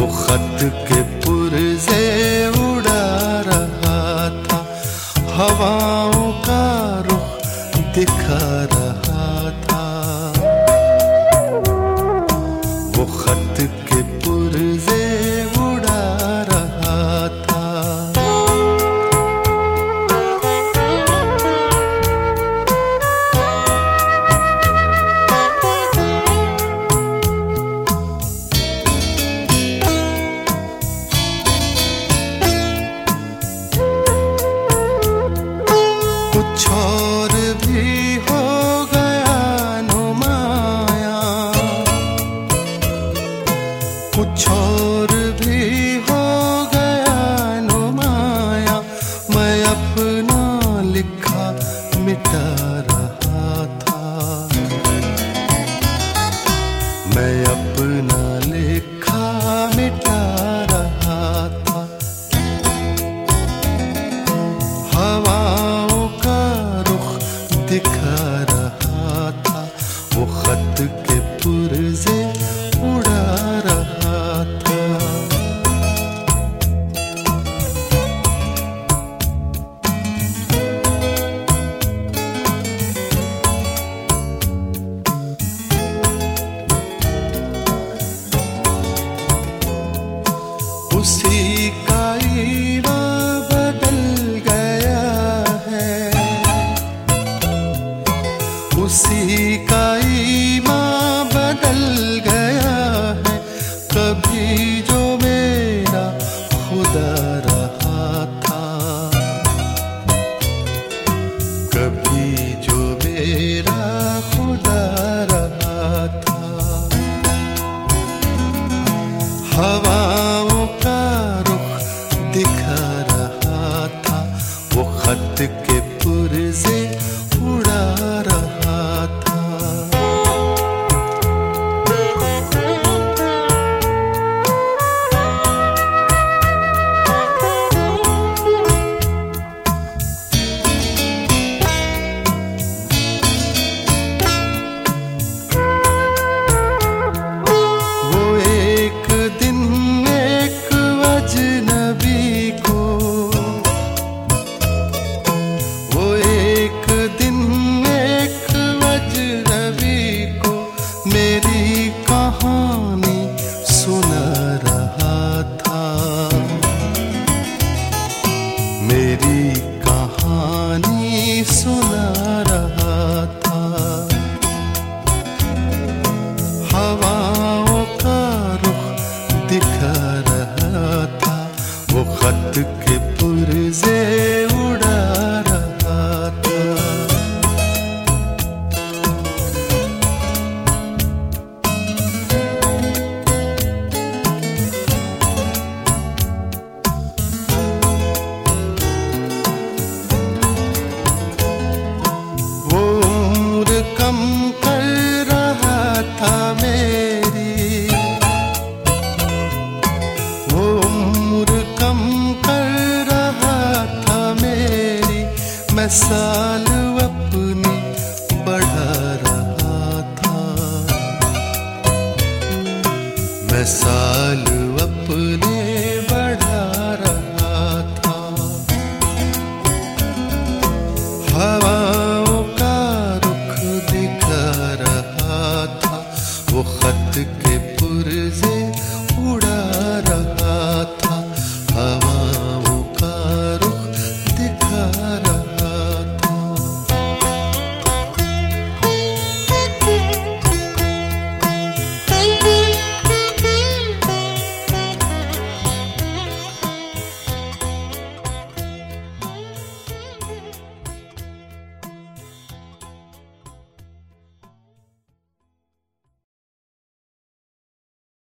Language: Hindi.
वो खत के पुरजे उड़ा रहा था। हवाओं का रुख दिखा रहा कुछ छोड़ हवाओं का रुख दिखा रहा था। वो खत हवाओं का रुख दिखा रहा था वो खत के साल अपने बढ़ा रहा था। मैं साल अपने बढ़ा रहा था। हवा